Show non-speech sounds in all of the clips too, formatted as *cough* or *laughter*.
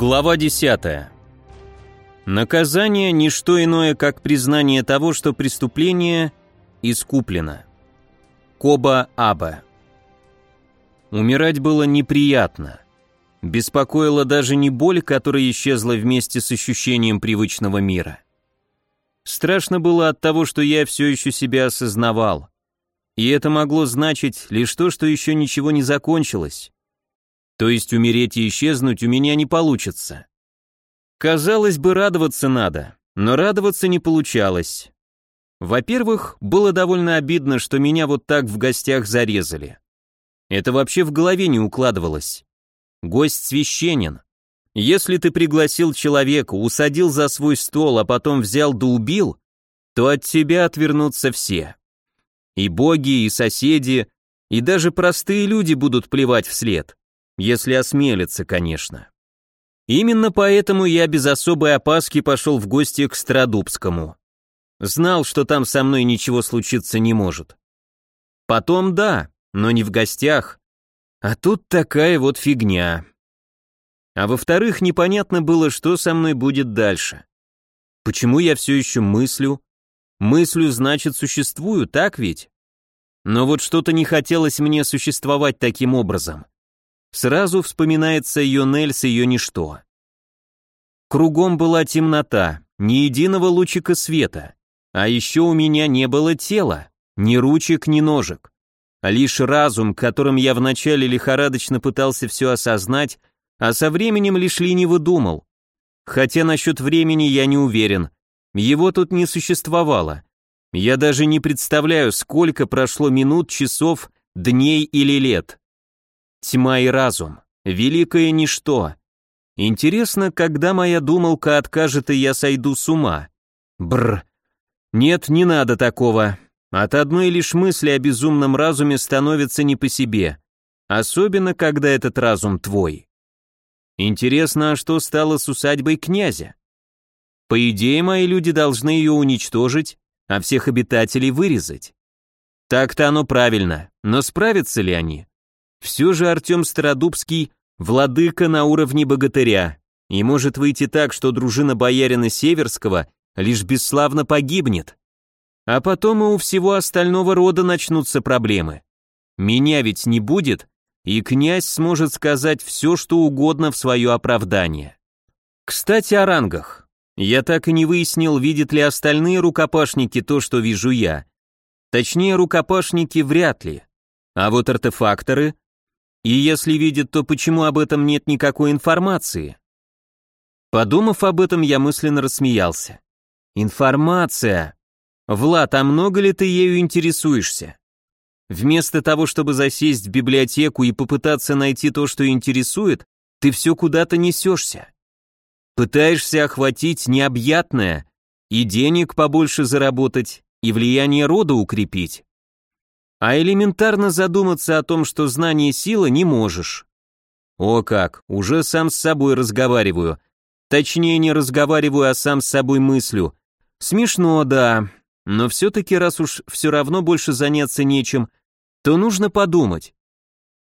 Глава 10. Наказание – не что иное, как признание того, что преступление искуплено. Коба Аба. Умирать было неприятно. Беспокоила даже не боль, которая исчезла вместе с ощущением привычного мира. Страшно было от того, что я все еще себя осознавал. И это могло значить лишь то, что еще ничего не закончилось. То есть умереть и исчезнуть у меня не получится. Казалось бы, радоваться надо, но радоваться не получалось. Во-первых, было довольно обидно, что меня вот так в гостях зарезали. Это вообще в голове не укладывалось. Гость священен. Если ты пригласил человека, усадил за свой стол, а потом взял да убил, то от тебя отвернутся все. И боги, и соседи, и даже простые люди будут плевать вслед. Если осмелится, конечно. Именно поэтому я без особой опаски пошел в гости к Страдубскому. Знал, что там со мной ничего случиться не может. Потом да, но не в гостях. А тут такая вот фигня. А во-вторых, непонятно было, что со мной будет дальше. Почему я все еще мыслю? Мыслю, значит, существую, так ведь? Но вот что-то не хотелось мне существовать таким образом. Сразу вспоминается ее Нельс и ее ничто. Кругом была темнота, ни единого лучика света. А еще у меня не было тела, ни ручек, ни ножек. Лишь разум, которым я вначале лихорадочно пытался все осознать, а со временем лишь лениво думал. Хотя насчет времени я не уверен. Его тут не существовало. Я даже не представляю, сколько прошло минут, часов, дней или лет. Тьма и разум. Великое ничто. Интересно, когда моя думалка откажет, и я сойду с ума. Бр. Нет, не надо такого. От одной лишь мысли о безумном разуме становится не по себе. Особенно, когда этот разум твой. Интересно, а что стало с усадьбой князя? По идее, мои люди должны ее уничтожить, а всех обитателей вырезать. Так-то оно правильно, но справятся ли они? Все же Артем Стародубский – владыка на уровне богатыря, и может выйти так, что дружина боярина Северского лишь бесславно погибнет. А потом и у всего остального рода начнутся проблемы. Меня ведь не будет, и князь сможет сказать все, что угодно в свое оправдание. Кстати, о рангах. Я так и не выяснил, видят ли остальные рукопашники то, что вижу я. Точнее, рукопашники вряд ли. А вот артефакторы и если видит, то почему об этом нет никакой информации? Подумав об этом, я мысленно рассмеялся. Информация. Влад, а много ли ты ею интересуешься? Вместо того, чтобы засесть в библиотеку и попытаться найти то, что интересует, ты все куда-то несешься. Пытаешься охватить необъятное, и денег побольше заработать, и влияние рода укрепить а элементарно задуматься о том, что знание сила не можешь. О как, уже сам с собой разговариваю. Точнее, не разговариваю, а сам с собой мыслю. Смешно, да, но все-таки раз уж все равно больше заняться нечем, то нужно подумать.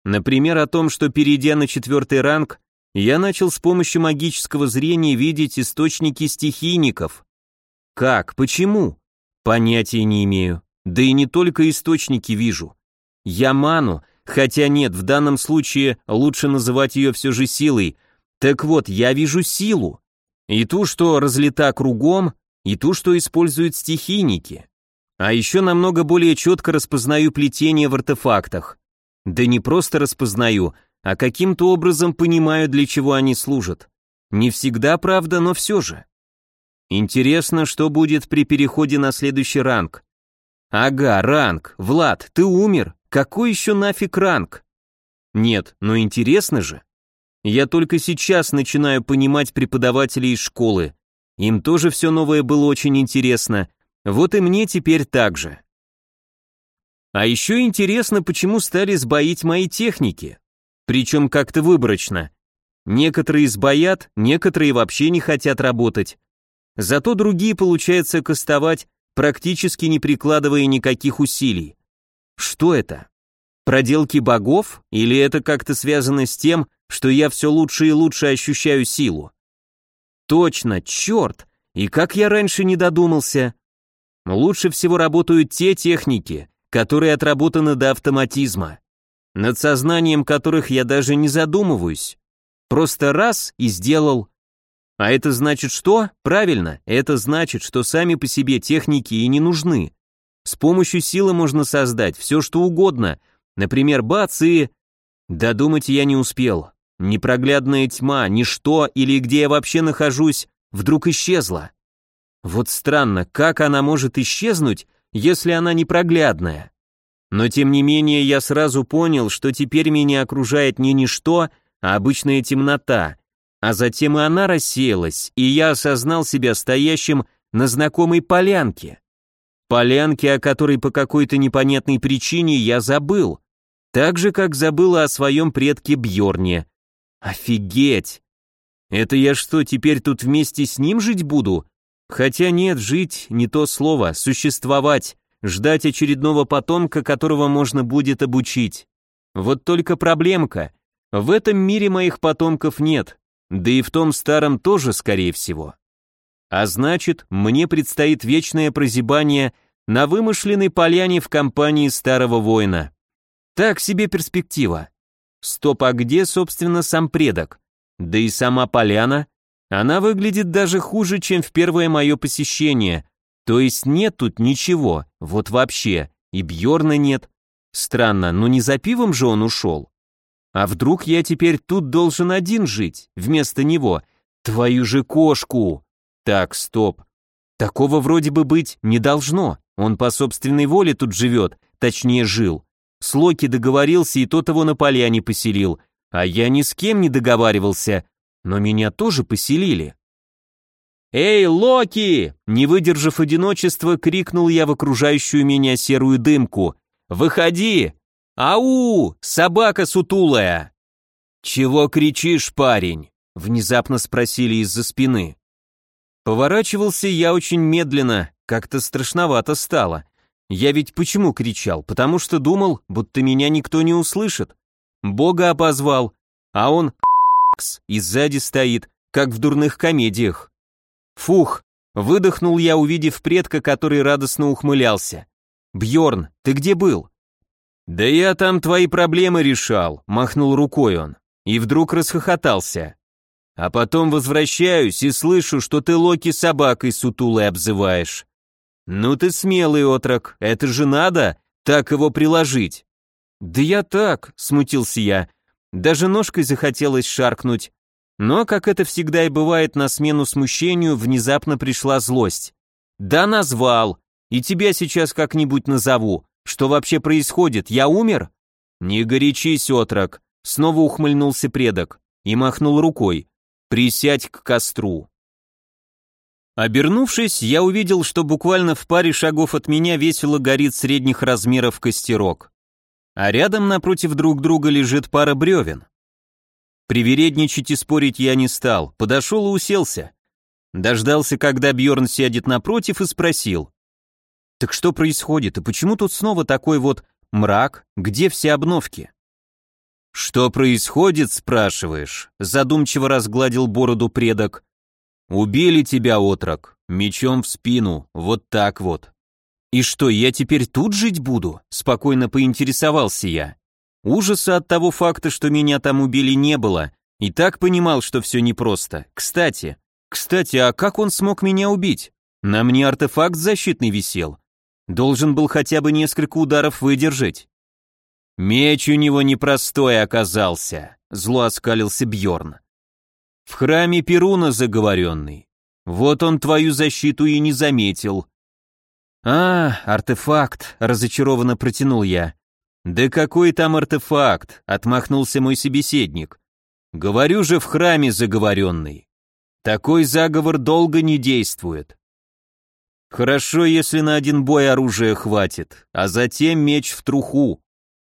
Например, о том, что перейдя на четвертый ранг, я начал с помощью магического зрения видеть источники стихийников. Как, почему? Понятия не имею. Да и не только источники вижу. Я ману, хотя нет, в данном случае лучше называть ее все же силой. Так вот, я вижу силу. И ту, что разлета кругом, и ту, что используют стихийники. А еще намного более четко распознаю плетение в артефактах. Да не просто распознаю, а каким-то образом понимаю, для чего они служат. Не всегда, правда, но все же. Интересно, что будет при переходе на следующий ранг. Ага, ранг. Влад, ты умер. Какой еще нафиг ранг? Нет, но интересно же. Я только сейчас начинаю понимать преподавателей из школы. Им тоже все новое было очень интересно. Вот и мне теперь так же. А еще интересно, почему стали сбоить мои техники. Причем как-то выборочно. Некоторые сбоят, некоторые вообще не хотят работать. Зато другие получается кастовать практически не прикладывая никаких усилий. Что это? Проделки богов? Или это как-то связано с тем, что я все лучше и лучше ощущаю силу. Точно, черт! И как я раньше не додумался? Лучше всего работают те техники, которые отработаны до автоматизма, над сознанием которых я даже не задумываюсь. Просто раз и сделал. А это значит что? Правильно, это значит, что сами по себе техники и не нужны. С помощью силы можно создать все, что угодно. Например, бац и... Додумать я не успел. Непроглядная тьма, ничто или где я вообще нахожусь, вдруг исчезла. Вот странно, как она может исчезнуть, если она непроглядная? Но тем не менее я сразу понял, что теперь меня окружает не ничто, а обычная темнота, а затем и она рассеялась, и я осознал себя стоящим на знакомой полянке. Полянке, о которой по какой-то непонятной причине я забыл, так же, как забыла о своем предке Бьорне. Офигеть! Это я что, теперь тут вместе с ним жить буду? Хотя нет, жить не то слово, существовать, ждать очередного потомка, которого можно будет обучить. Вот только проблемка. В этом мире моих потомков нет, да и в том старом тоже, скорее всего. А значит, мне предстоит вечное прозябание на вымышленной поляне в компании старого воина. Так себе перспектива. Стоп, а где, собственно, сам предок? Да и сама поляна, она выглядит даже хуже, чем в первое мое посещение. То есть нет тут ничего, вот вообще, и Бьорна нет. Странно, но не за пивом же он ушел. А вдруг я теперь тут должен один жить, вместо него? Твою же кошку! Так, стоп. Такого вроде бы быть не должно. Он по собственной воле тут живет, точнее жил. С Локи договорился, и тот его на поляне поселил. А я ни с кем не договаривался, но меня тоже поселили. «Эй, Локи!» Не выдержав одиночества, крикнул я в окружающую меня серую дымку. «Выходи! Ау! Собака сутулая!» «Чего кричишь, парень?» Внезапно спросили из-за спины. Поворачивался я очень медленно, как-то страшновато стало. Я ведь почему кричал? Потому что думал, будто меня никто не услышит. Бога обозвал, а он и сзади стоит, как в дурных комедиях. Фух, выдохнул я, увидев предка, который радостно ухмылялся. Бьорн, ты где был? Да я там твои проблемы решал, махнул рукой он, и вдруг расхохотался. А потом возвращаюсь и слышу, что ты Локи собакой сутулой обзываешь. Ну ты смелый отрок, это же надо, так его приложить. Да я так, смутился я, даже ножкой захотелось шаркнуть. Но, как это всегда и бывает, на смену смущению внезапно пришла злость. «Да назвал! И тебя сейчас как-нибудь назову. Что вообще происходит? Я умер?» «Не горячись, отрок!» Снова ухмыльнулся предок и махнул рукой. «Присядь к костру!» Обернувшись, я увидел, что буквально в паре шагов от меня весело горит средних размеров костерок а рядом напротив друг друга лежит пара бревен. Привередничать и спорить я не стал, подошел и уселся. Дождался, когда Бьорн сядет напротив и спросил. «Так что происходит, и почему тут снова такой вот мрак, где все обновки?» «Что происходит, спрашиваешь?» Задумчиво разгладил бороду предок. «Убили тебя, отрок, мечом в спину, вот так вот. «И что, я теперь тут жить буду?» – спокойно поинтересовался я. Ужаса от того факта, что меня там убили, не было, и так понимал, что все непросто. Кстати, кстати, а как он смог меня убить? На мне артефакт защитный висел. Должен был хотя бы несколько ударов выдержать. Меч у него непростой оказался, зло оскалился Бьорн. В храме Перуна заговоренный. Вот он твою защиту и не заметил. «А, артефакт», — разочарованно протянул я. «Да какой там артефакт?» — отмахнулся мой собеседник. «Говорю же в храме заговоренный. Такой заговор долго не действует. Хорошо, если на один бой оружия хватит, а затем меч в труху.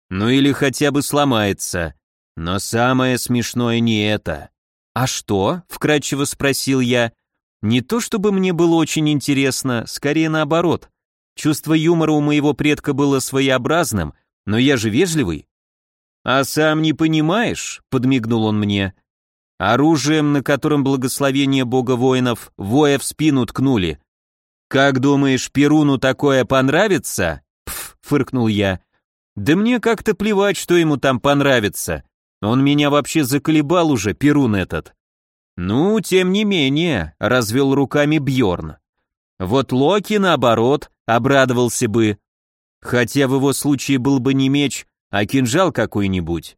Ну или хотя бы сломается. Но самое смешное не это. «А что?» — вкратчиво спросил я. «Не то чтобы мне было очень интересно, скорее наоборот. Чувство юмора у моего предка было своеобразным, но я же вежливый. «А сам не понимаешь?» — подмигнул он мне. «Оружием, на котором благословение бога воинов, воя в спину ткнули. Как думаешь, Перуну такое понравится?» «Пф», — фыркнул я. «Да мне как-то плевать, что ему там понравится. Он меня вообще заколебал уже, Перун этот». «Ну, тем не менее», — развел руками Бьорн. «Вот Локи, наоборот, обрадовался бы. Хотя в его случае был бы не меч, а кинжал какой-нибудь.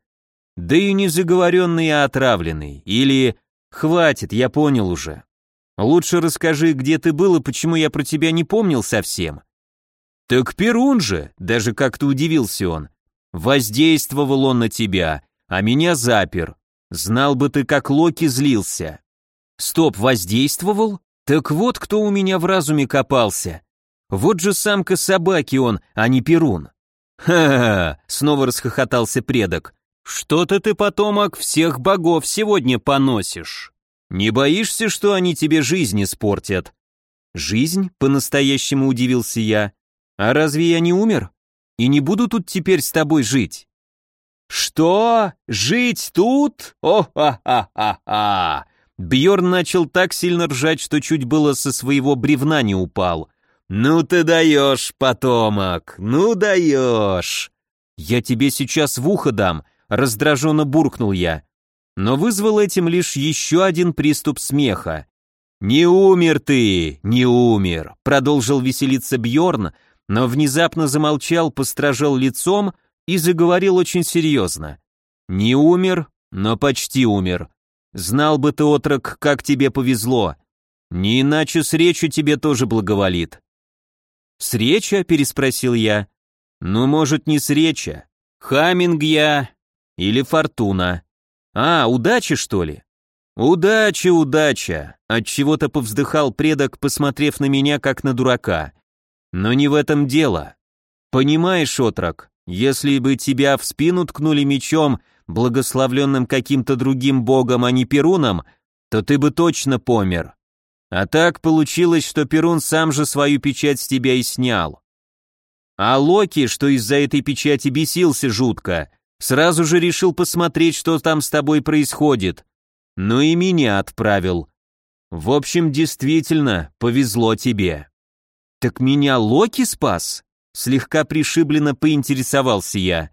Да и не заговоренный, а отравленный. Или «Хватит, я понял уже. Лучше расскажи, где ты был и почему я про тебя не помнил совсем». «Так Перун же!» — даже как-то удивился он. «Воздействовал он на тебя, а меня запер. Знал бы ты, как Локи злился». «Стоп, воздействовал? Так вот кто у меня в разуме копался. Вот же самка собаки он, а не Перун». «Ха-ха!» — снова расхохотался предок. «Что-то ты, потомок, всех богов сегодня поносишь. Не боишься, что они тебе жизнь испортят?» «Жизнь?» — по-настоящему удивился я. «А разве я не умер? И не буду тут теперь с тобой жить?» «Что? Жить тут? О-ха-ха-ха-ха!» Бьорн начал так сильно ржать, что чуть было со своего бревна не упал. «Ну ты даешь, потомок, ну даешь!» «Я тебе сейчас в ухо дам», — раздраженно буркнул я. Но вызвал этим лишь еще один приступ смеха. «Не умер ты, не умер», — продолжил веселиться Бьорн, но внезапно замолчал, постражал лицом и заговорил очень серьезно. «Не умер, но почти умер. Знал бы ты, отрок, как тебе повезло. Не иначе с речью тебе тоже благоволит. «Среча?» — переспросил я. «Ну, может, не среча. Хаминг я или фортуна. А, удачи, что ли?» «Удача, удача!» — отчего-то повздыхал предок, посмотрев на меня, как на дурака. «Но не в этом дело. Понимаешь, отрок, если бы тебя в спину ткнули мечом, благословленным каким-то другим богом, а не Перуном, то ты бы точно помер. А так получилось, что Перун сам же свою печать с тебя и снял. А Локи, что из-за этой печати бесился жутко, сразу же решил посмотреть, что там с тобой происходит. Ну и меня отправил. В общем, действительно, повезло тебе. Так меня Локи спас? Слегка пришибленно поинтересовался я.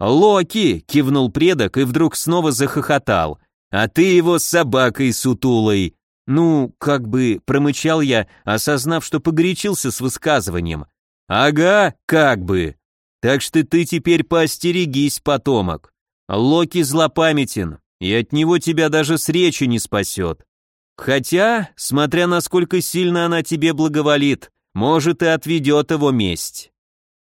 «Локи!» — кивнул предок и вдруг снова захохотал. «А ты его с собакой сутулой!» «Ну, как бы», — промычал я, осознав, что погорячился с высказыванием. «Ага, как бы. Так что ты теперь поостерегись, потомок. Локи злопамятен, и от него тебя даже с речи не спасет. Хотя, смотря насколько сильно она тебе благоволит, может и отведет его месть».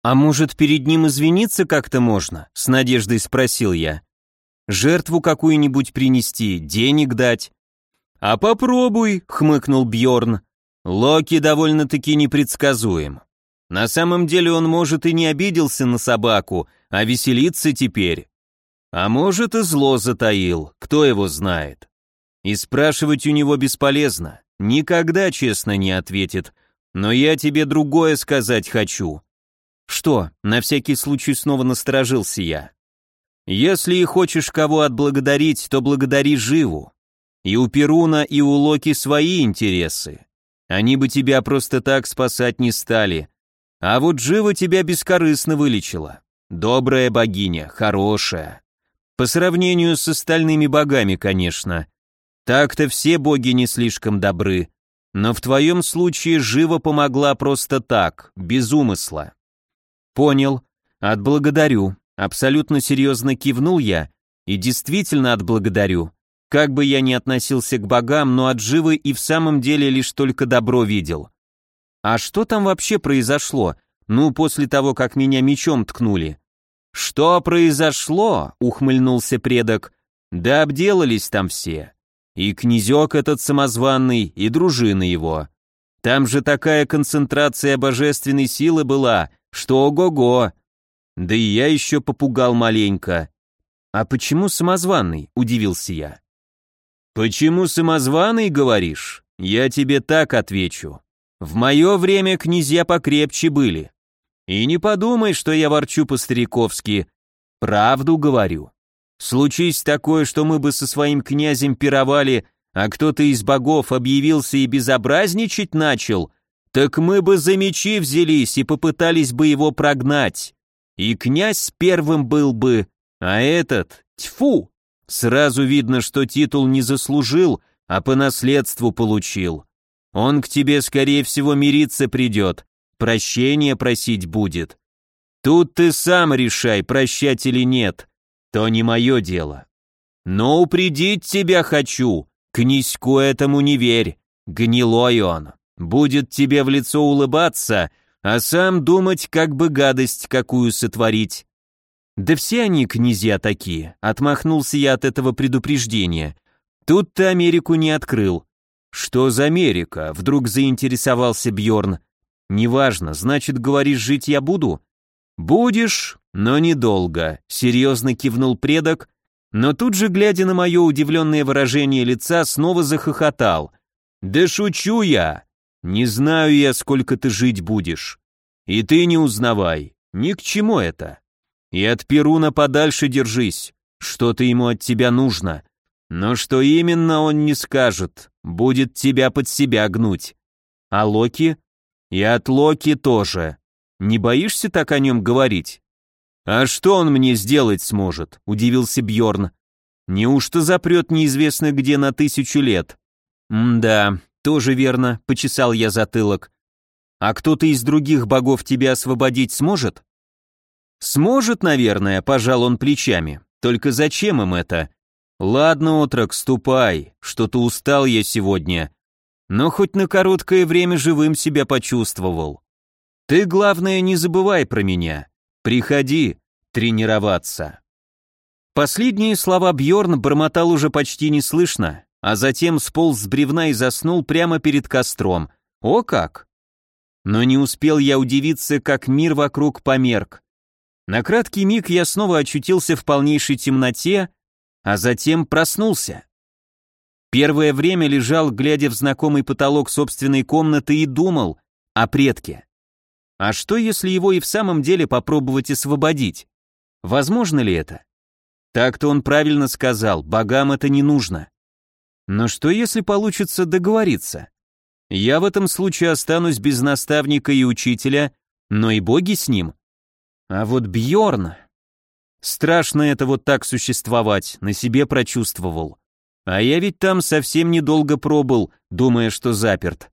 «А может, перед ним извиниться как-то можно?» — с надеждой спросил я. «Жертву какую-нибудь принести, денег дать, «А попробуй», — хмыкнул Бьорн. «Локи довольно-таки непредсказуем. На самом деле он, может, и не обиделся на собаку, а веселится теперь. А может, и зло затаил, кто его знает. И спрашивать у него бесполезно, никогда честно не ответит, но я тебе другое сказать хочу». «Что?» — на всякий случай снова насторожился я. «Если и хочешь кого отблагодарить, то благодари живу. И у Перуна, и у Локи свои интересы. Они бы тебя просто так спасать не стали. А вот Жива тебя бескорыстно вылечила. Добрая богиня, хорошая. По сравнению с остальными богами, конечно. Так-то все боги не слишком добры. Но в твоем случае Жива помогла просто так, без умысла. Понял. Отблагодарю. Абсолютно серьезно кивнул я. И действительно отблагодарю. Как бы я ни относился к богам, но от Живы и в самом деле лишь только добро видел. А что там вообще произошло? Ну, после того, как меня мечом ткнули. Что произошло? ухмыльнулся предок. Да обделались там все. И князек этот самозванный, и дружина его. Там же такая концентрация божественной силы была, что ого-го. Да и я еще попугал маленько. А почему самозванный? удивился я. «Почему самозваный, говоришь? Я тебе так отвечу. В мое время князья покрепче были. И не подумай, что я ворчу по-стариковски. Правду говорю. Случись такое, что мы бы со своим князем пировали, а кто-то из богов объявился и безобразничать начал, так мы бы за мечи взялись и попытались бы его прогнать. И князь первым был бы, а этот, тьфу, сразу видно, что титул не заслужил, а по наследству получил. Он к тебе, скорее всего, мириться придет, прощения просить будет. Тут ты сам решай, прощать или нет, то не мое дело. Но упредить тебя хочу, князьку этому не верь, гнилой он. Будет тебе в лицо улыбаться, а сам думать, как бы гадость какую сотворить. Да все они князья такие, отмахнулся я от этого предупреждения. Тут ты Америку не открыл. Что за Америка? Вдруг заинтересовался Бьорн. Неважно, значит, говоришь, жить я буду? Будешь, но недолго, серьезно кивнул предок, но тут же, глядя на мое удивленное выражение лица, снова захохотал. Да шучу я. Не знаю я, сколько ты жить будешь. И ты не узнавай, ни к чему это. И от Перуна подальше держись, что-то ему от тебя нужно. Но что именно он не скажет, будет тебя под себя гнуть. А Локи? И от Локи тоже. Не боишься так о нем говорить? А что он мне сделать сможет? Удивился Бьорн. Неужто запрет неизвестно где на тысячу лет? М-да, тоже верно, почесал я затылок. А кто-то из других богов тебя освободить сможет? Сможет, наверное, пожал он плечами. Только зачем им это? Ладно, отрок, ступай, что-то устал я сегодня. Но хоть на короткое время живым себя почувствовал. Ты, главное, не забывай про меня. Приходи тренироваться. Последние слова Бьорн бормотал уже почти неслышно, а затем сполз с бревна и заснул прямо перед костром. О как! Но не успел я удивиться, как мир вокруг померк. На краткий миг я снова очутился в полнейшей темноте, а затем проснулся. Первое время лежал, глядя в знакомый потолок собственной комнаты и думал о предке. А что, если его и в самом деле попробовать освободить? Возможно ли это? Так-то он правильно сказал, богам это не нужно. Но что, если получится договориться? Я в этом случае останусь без наставника и учителя, но и боги с ним. А вот Бьорн... Страшно это вот так существовать, на себе прочувствовал. А я ведь там совсем недолго пробыл, думая, что заперт.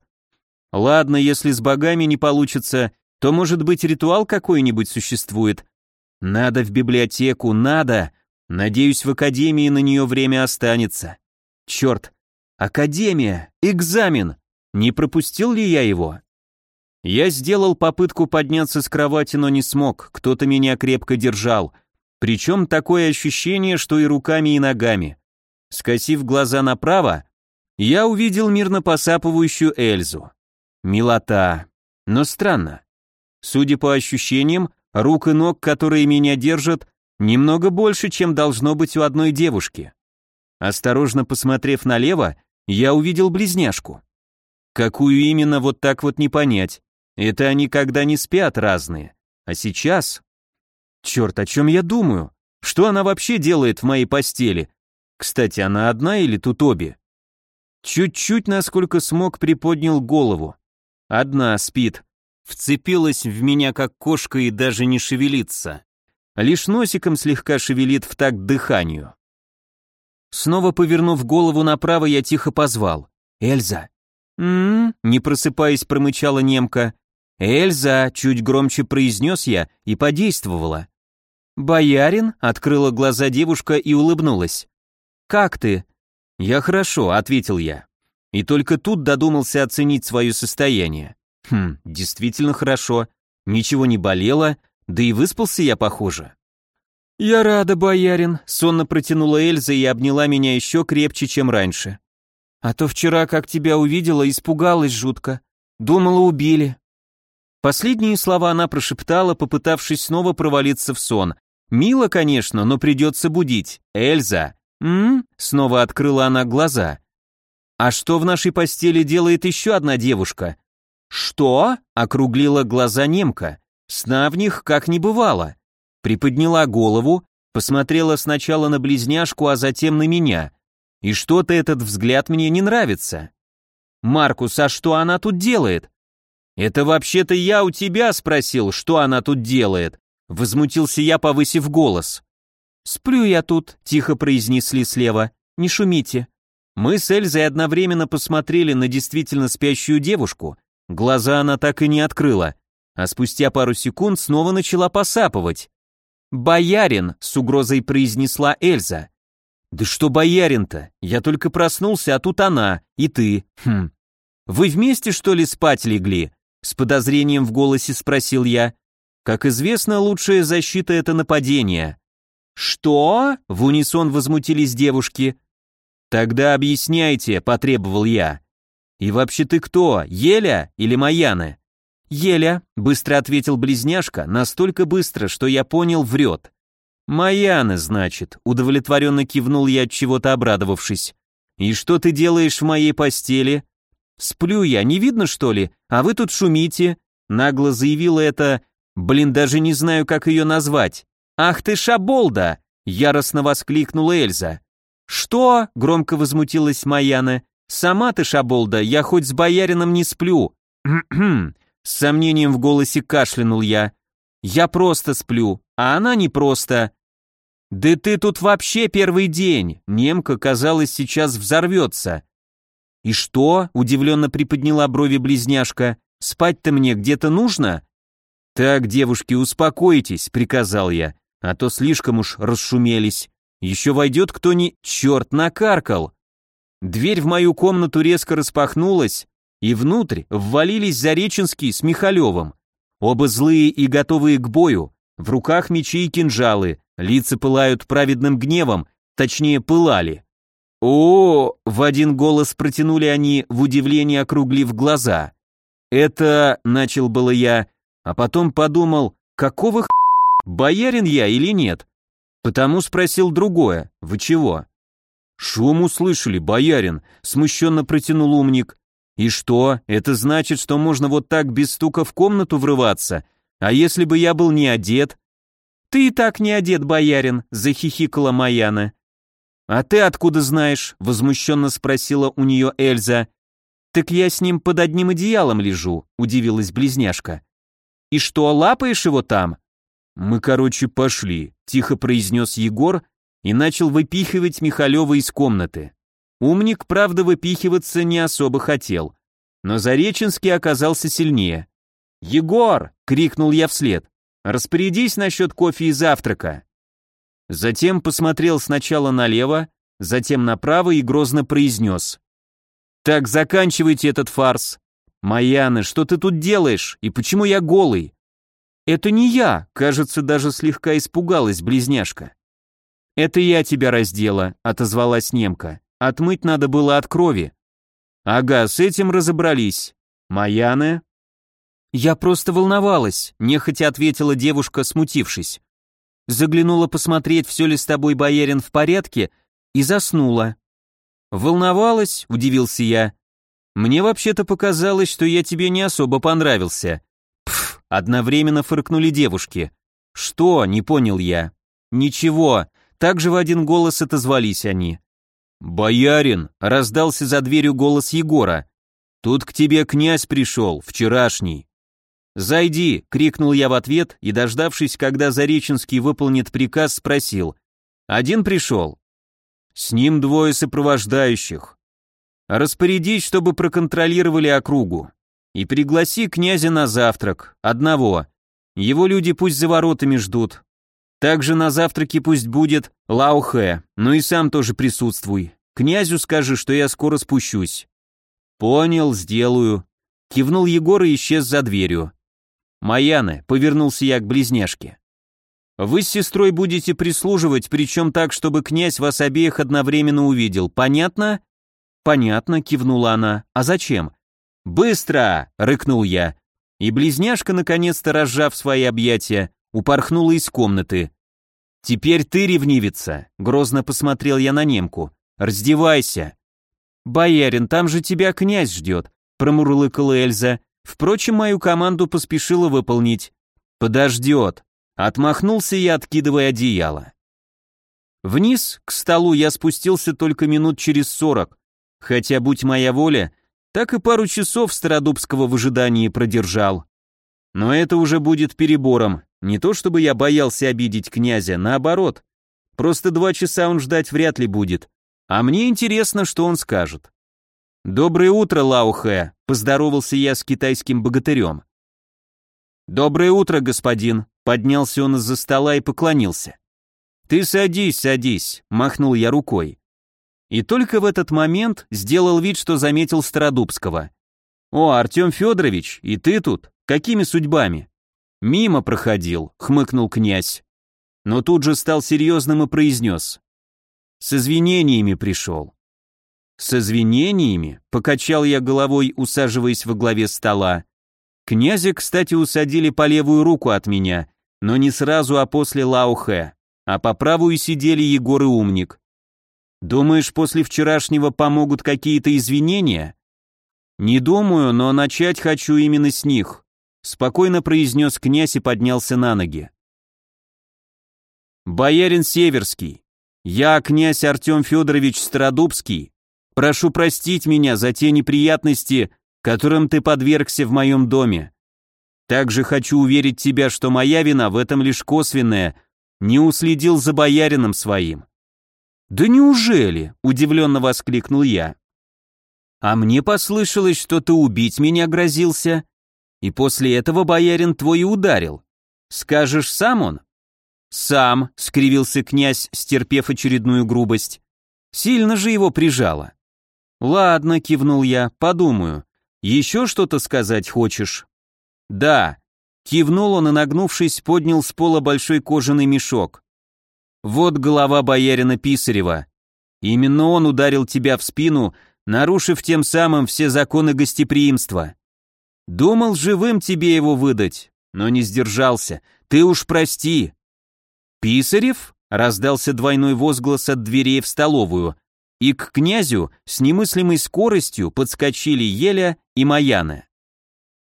Ладно, если с богами не получится, то, может быть, ритуал какой-нибудь существует. Надо в библиотеку, надо. Надеюсь, в академии на нее время останется. Черт, академия, экзамен. Не пропустил ли я его? Я сделал попытку подняться с кровати, но не смог, кто-то меня крепко держал. Причем такое ощущение, что и руками, и ногами. Скосив глаза направо, я увидел мирно посапывающую Эльзу. Милота. Но странно. Судя по ощущениям, рук и ног, которые меня держат, немного больше, чем должно быть у одной девушки. Осторожно посмотрев налево, я увидел близняшку. Какую именно, вот так вот не понять. Это они когда не спят разные. А сейчас... Черт, о чем я думаю? Что она вообще делает в моей постели? Кстати, она одна или тут обе? Чуть-чуть, насколько смог, приподнял голову. Одна спит. Вцепилась в меня, как кошка, и даже не шевелится. Лишь носиком слегка шевелит в такт дыханию. Снова повернув голову направо, я тихо позвал. «Эльза!» «М-м-м», не просыпаясь, промычала немка. «Эльза!» — чуть громче произнес я и подействовала. «Боярин?» — открыла глаза девушка и улыбнулась. «Как ты?» «Я хорошо», — ответил я. И только тут додумался оценить свое состояние. Хм, действительно хорошо. Ничего не болело, да и выспался я, похоже. «Я рада, боярин», — сонно протянула Эльза и обняла меня еще крепче, чем раньше. «А то вчера, как тебя увидела, испугалась жутко. Думала, убили». Последние слова она прошептала, попытавшись снова провалиться в сон. «Мило, конечно, но придется будить. Эльза!» «М?», снова открыла она глаза. «А что в нашей постели делает еще одна девушка?» «Что?» — округлила глаза немка. «Сна в них как не бывало». Приподняла голову, посмотрела сначала на близняшку, а затем на меня. И что-то этот взгляд мне не нравится. «Маркус, а что она тут делает?» «Это вообще-то я у тебя спросил, что она тут делает», возмутился я, повысив голос. «Сплю я тут», — тихо произнесли слева. «Не шумите». Мы с Эльзой одновременно посмотрели на действительно спящую девушку. Глаза она так и не открыла, а спустя пару секунд снова начала посапывать. «Боярин!» — с угрозой произнесла Эльза. «Да что боярин-то? Я только проснулся, а тут она, и ты. Хм. Вы вместе, что ли, спать легли?» С подозрением в голосе спросил я. «Как известно, лучшая защита — это нападение». «Что?» — в унисон возмутились девушки. «Тогда объясняйте», — потребовал я. «И вообще ты кто, Еля или Маяна?» «Еля», — быстро ответил близняшка, настолько быстро, что я понял, врет. «Маяна, значит», — удовлетворенно кивнул я, от чего-то обрадовавшись. «И что ты делаешь в моей постели?» «Сплю я, не видно, что ли? А вы тут шумите», — нагло заявила это... Блин, даже не знаю, как ее назвать. «Ах ты шаболда!» — яростно воскликнула Эльза. «Что?» — громко возмутилась Маяна. «Сама ты, шаболда, я хоть с боярином не сплю». *clears throat* С сомнением в голосе кашлянул я. «Я просто сплю, а она не просто». «Да ты тут вообще первый день!» Немка, казалось, сейчас взорвется. «И что?» — удивленно приподняла брови близняшка. «Спать-то мне где-то нужно?» «Так, девушки, успокойтесь», — приказал я, а то слишком уж расшумелись. Еще войдет кто ни... Черт, накаркал! Дверь в мою комнату резко распахнулась, и внутрь ввалились Зареченский с Михалевым. Оба злые и готовые к бою, в руках мечи и кинжалы, лица пылают праведным гневом, точнее пылали. О, в один голос протянули они, в удивлении округлив глаза. Это, начал было я, а потом подумал, какого х... боярин я или нет? Потому спросил другое. Вы чего? Шум услышали, боярин, смущенно протянул умник. И что? Это значит, что можно вот так без стука в комнату врываться? А если бы я был не одет? Ты и так не одет, боярин, захихикала Маяна. А ты откуда знаешь? возмущенно спросила у нее Эльза. Так я с ним под одним одеялом лежу, удивилась близняшка. И что, лапаешь его там? «Мы, короче, пошли», — тихо произнес Егор и начал выпихивать Михалева из комнаты. Умник, правда, выпихиваться не особо хотел, но Зареченский оказался сильнее. «Егор!» — крикнул я вслед. «Распорядись насчет кофе и завтрака». Затем посмотрел сначала налево, затем направо и грозно произнес. «Так, заканчивайте этот фарс. Маяна, что ты тут делаешь? И почему я голый? «Это не я», кажется, даже слегка испугалась близняшка. «Это я тебя раздела», — отозвалась немка. «Отмыть надо было от крови». «Ага, с этим разобрались. Маяна?» «Я просто волновалась», — нехотя ответила девушка, смутившись. Заглянула посмотреть, все ли с тобой, боярин, в порядке, и заснула. «Волновалась?» — удивился я. «Мне вообще-то показалось, что я тебе не особо понравился. Одновременно фыркнули девушки. «Что?» — не понял я. «Ничего». Также в один голос отозвались они. «Боярин!» — раздался за дверью голос Егора. «Тут к тебе князь пришел, вчерашний». «Зайди!» — крикнул я в ответ и, дождавшись, когда Зареченский выполнит приказ, спросил. «Один пришел?» «С ним двое сопровождающих». «Распорядись, чтобы проконтролировали округу. И пригласи князя на завтрак, одного. Его люди пусть за воротами ждут. Также на завтраке пусть будет Лаухэ, ну и сам тоже присутствуй. Князю скажи, что я скоро спущусь. Понял, сделаю. Кивнул Егор и исчез за дверью. Маяна, повернулся я к близняшке. Вы с сестрой будете прислуживать, причем так, чтобы князь вас обеих одновременно увидел. Понятно? Понятно, кивнула она. А зачем? «Быстро!» — рыкнул я. И близняшка, наконец-то разжав свои объятия, упорхнула из комнаты. «Теперь ты ревнивица!» — грозно посмотрел я на немку. «Раздевайся!» «Боярин, там же тебя князь ждет!» — промурлыкала Эльза. Впрочем, мою команду поспешила выполнить. «Подождет!» — отмахнулся я, откидывая одеяло. Вниз, к столу, я спустился только минут через сорок, хотя, будь моя воля, так и пару часов Стародубского в ожидании продержал. Но это уже будет перебором, не то чтобы я боялся обидеть князя, наоборот. Просто два часа он ждать вряд ли будет, а мне интересно, что он скажет. «Доброе утро, Лаухэ», — поздоровался я с китайским богатырем. «Доброе утро, господин», — поднялся он из-за стола и поклонился. «Ты садись, садись», — махнул я рукой. И только в этот момент сделал вид, что заметил Стародубского. «О, Артем Федорович, и ты тут? Какими судьбами?» «Мимо проходил», — хмыкнул князь. Но тут же стал серьезным и произнес. «С извинениями пришел». «С извинениями?» — покачал я головой, усаживаясь во главе стола. Князя, кстати, усадили по левую руку от меня, но не сразу, а после Лаухэ, а по правую сидели Егор и Умник. «Думаешь, после вчерашнего помогут какие-то извинения?» «Не думаю, но начать хочу именно с них», — спокойно произнес князь и поднялся на ноги. «Боярин Северский, я, князь Артем Федорович Стародубский, Прошу простить меня за те неприятности, которым ты подвергся в моем доме. Также хочу уверить тебя, что моя вина в этом лишь косвенная, не уследил за боярином своим». «Да неужели?» – удивленно воскликнул я. «А мне послышалось, что ты убить меня грозился, и после этого боярин твой и ударил. Скажешь, сам он?» «Сам», — скривился князь, стерпев очередную грубость. «Сильно же его прижало». «Ладно», — кивнул я, — «подумаю. Еще что-то сказать хочешь?» «Да». Кивнул он и, нагнувшись, поднял с пола большой кожаный мешок. «Вот голова боярина Писарева. Именно он ударил тебя в спину, нарушив тем самым все законы гостеприимства. Думал живым тебе его выдать, но не сдержался. Ты уж прости». «Писарев?» — раздался двойной возглас от дверей в столовую и к князю с немыслимой скоростью подскочили Еля и Маяна.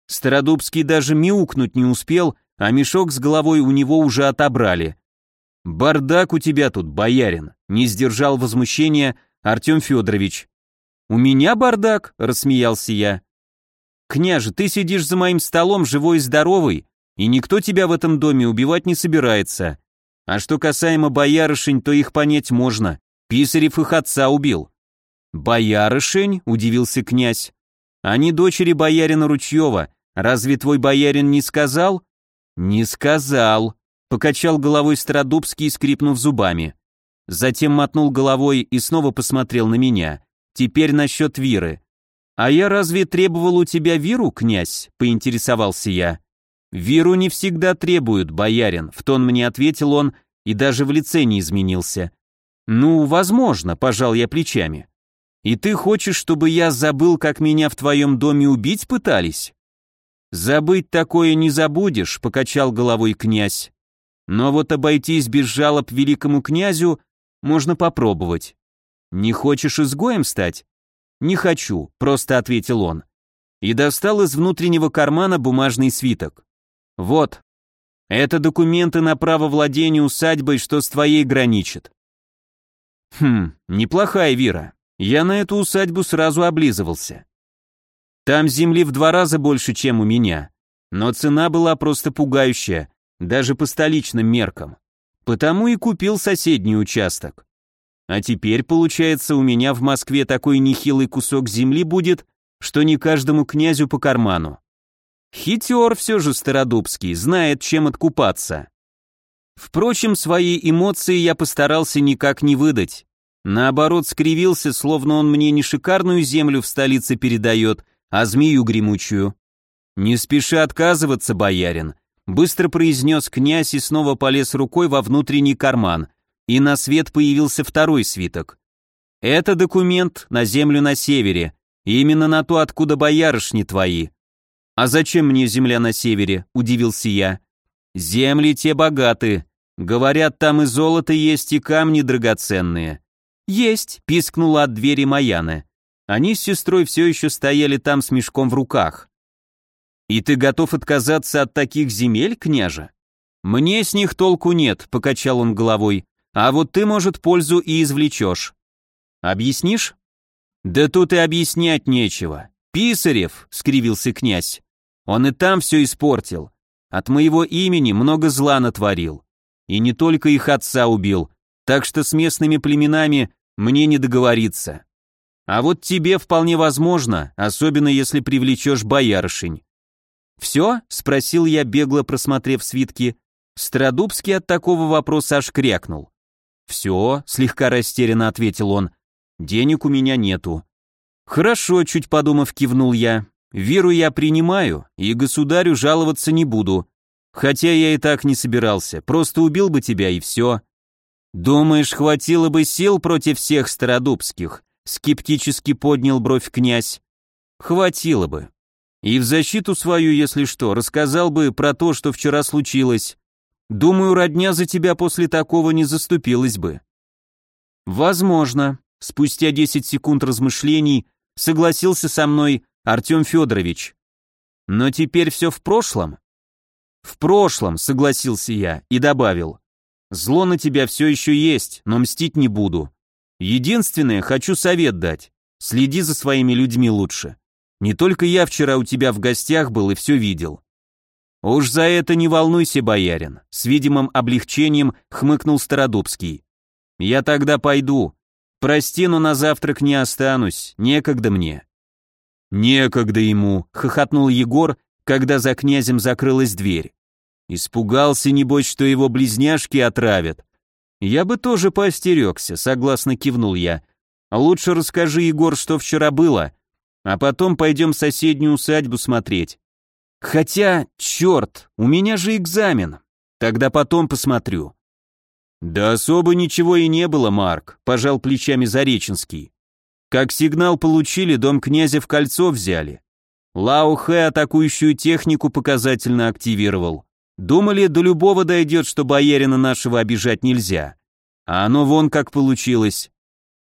Стародубский даже мяукнуть не успел, а мешок с головой у него уже отобрали. «Бардак у тебя тут, боярин», — не сдержал возмущения Артем Федорович. «У меня бардак?» — рассмеялся я. «Княже, ты сидишь за моим столом живой и здоровый, и никто тебя в этом доме убивать не собирается. А что касаемо боярышень, то их понять можно. Писарев их отца убил. Боярышень? Удивился князь. Они дочери боярина Ручьева. Разве твой боярин не сказал? Не сказал. Покачал головой Стародубский, скрипнув зубами. Затем мотнул головой и снова посмотрел на меня. Теперь насчет Виры. «А я разве требовал у тебя Виру, князь?» — поинтересовался я. «Виру не всегда требуют, боярин», — в тон мне ответил он и даже в лице не изменился. «Ну, возможно», — пожал я плечами. «И ты хочешь, чтобы я забыл, как меня в твоем доме убить пытались?» «Забыть такое не забудешь», — покачал головой князь. «Но вот обойтись без жалоб великому князю можно попробовать. Не хочешь изгоем стать?» «Не хочу», — просто ответил он. И достал из внутреннего кармана бумажный свиток. «Вот, это документы на право владения усадьбой, что с твоей граничит. Хм, неплохая Вира. Я на эту усадьбу сразу облизывался. Там земли в два раза больше, чем у меня. Но цена была просто пугающая, даже по столичным меркам. Потому и купил соседний участок. А теперь, получается, у меня в Москве такой нехилый кусок земли будет, что не каждому князю по карману. Хитер все же Стародубский, знает, чем откупаться. Впрочем, свои эмоции я постарался никак не выдать. Наоборот, скривился, словно он мне не шикарную землю в столице передает, а змею гремучую. «Не спеши отказываться, боярин», — быстро произнес князь и снова полез рукой во внутренний карман, и на свет появился второй свиток. «Это документ на землю на севере, именно на то, откуда боярышни твои». «А зачем мне земля на севере?» — удивился я. «Земли те богаты. Говорят, там и золото есть, и камни драгоценные». «Есть», — пискнула от двери Маяна. Они с сестрой все еще стояли там с мешком в руках. «И ты готов отказаться от таких земель, княже?» «Мне с них толку нет», — покачал он головой. а вот ты, может, пользу и извлечешь. Объяснишь? Да тут и объяснять нечего. Писарев, скривился князь. Он и там все испортил. От моего имени много зла натворил. И не только их отца убил, так что с местными племенами мне не договориться. А вот тебе вполне возможно, особенно если привлечешь боярышень. «Все?» — спросил я, бегло просмотрев свитки. Стародубский от такого вопроса аж крякнул. «Все», — слегка растерянно ответил он, — «денег у меня нету». «Хорошо», — чуть подумав, кивнул я. «Веру я принимаю, и государю жаловаться не буду. Хотя я и так не собирался, просто убил бы тебя и все». «Думаешь, хватило бы сил против всех стародубских?» — скептически поднял бровь князь. «Хватило бы. И в защиту свою, если что, рассказал бы про то, что вчера случилось. Думаю, родня за тебя после такого не заступилась бы». «Возможно», — спустя 10 секунд размышлений согласился со мной Артем Федорович. «Но теперь все в прошлом?» «В прошлом», — согласился я и добавил. «Зло на тебя все еще есть, но мстить не буду. Единственное, хочу совет дать. Следи за своими людьми лучше. Не только я вчера у тебя в гостях был и все видел. «Уж за это не волнуйся, боярин», — с видимым облегчением хмыкнул Стародубский. «Я тогда пойду. Прости, но на завтрак не останусь, некогда мне». «Некогда ему», — хохотнул Егор, когда за князем закрылась дверь. Испугался, небось, что его близняшки отравят. Я бы тоже поостерегся, согласно кивнул я. Лучше расскажи, Егор, что вчера было, а потом пойдем соседнюю усадьбу смотреть. Хотя, черт, у меня же экзамен. Тогда потом посмотрю. Да особо ничего и не было, Марк, пожал плечами Зареченский. Как сигнал получили, дом князя в кольцо взяли. Лао Хэ атакующую технику показательно активировал. Думали, до любого дойдет, что боярина нашего обижать нельзя. А оно вон как получилось.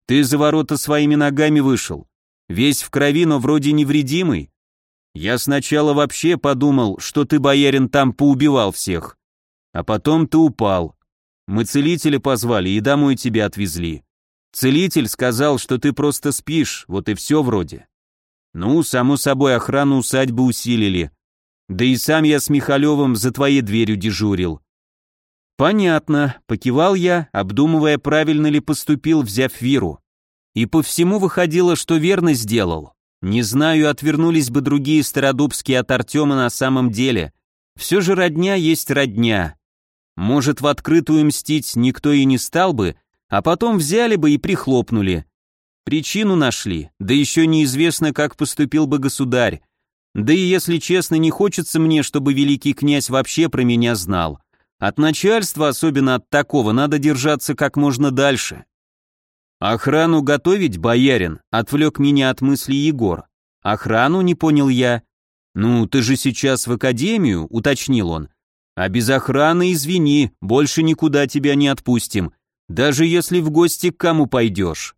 Ты за ворота своими ногами вышел. Весь в крови, но вроде невредимый. Я сначала вообще подумал, что ты, боярин, там поубивал всех. А потом ты упал. Мы целителя позвали и домой тебя отвезли. Целитель сказал, что ты просто спишь, вот и все вроде. Ну, само собой, охрану усадьбы усилили. Да и сам я с Михалевым за твоей дверью дежурил. Понятно, покивал я, обдумывая, правильно ли поступил, взяв Виру. И по всему выходило, что верно сделал. Не знаю, отвернулись бы другие стародубские от Артема на самом деле. Все же родня есть родня. Может, в открытую мстить никто и не стал бы, а потом взяли бы и прихлопнули. Причину нашли, да еще неизвестно, как поступил бы государь. Да и если честно, не хочется мне, чтобы великий князь вообще про меня знал. От начальства, особенно от такого, надо держаться как можно дальше. «Охрану готовить, боярин?» — отвлек меня от мысли Егор. «Охрану?» — не понял я. «Ну, ты же сейчас в академию», — уточнил он. «А без охраны, извини, больше никуда тебя не отпустим, даже если в гости к кому пойдешь».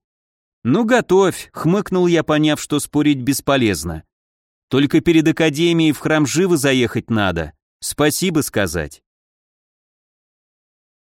«Ну, готовь», — хмыкнул я, поняв, что спорить бесполезно. «Только перед академией в храм живо заехать надо, спасибо сказать».